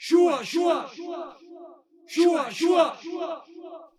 说说说说说说。